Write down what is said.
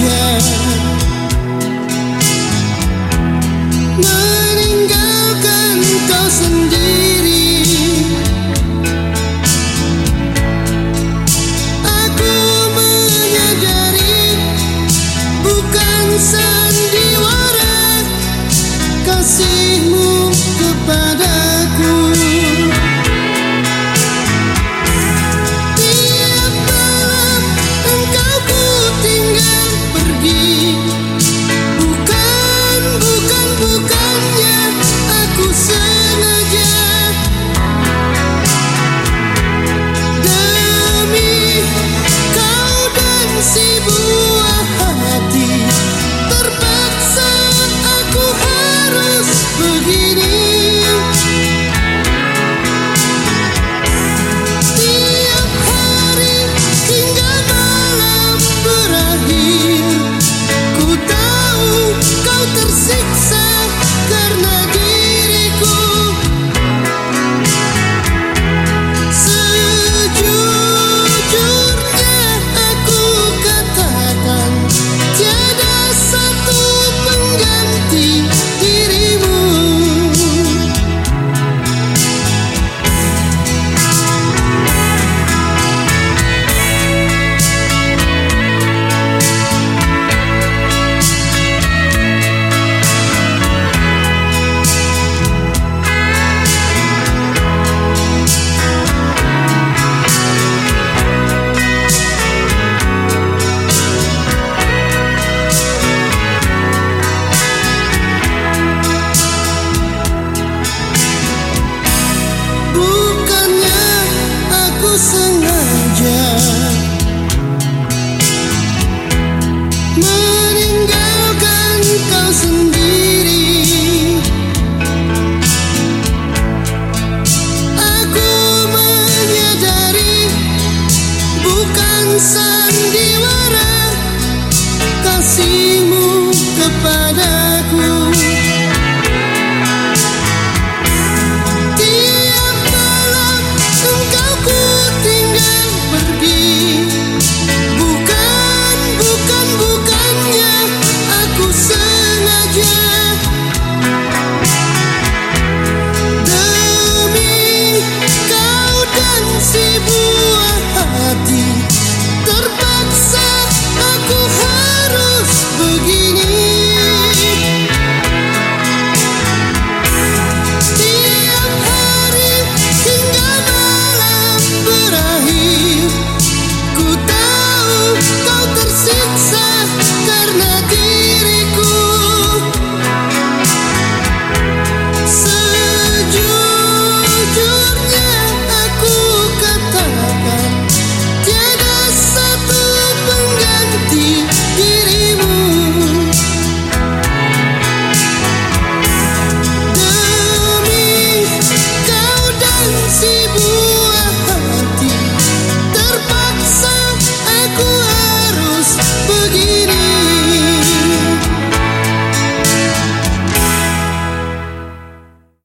again. terceiro. si buah hati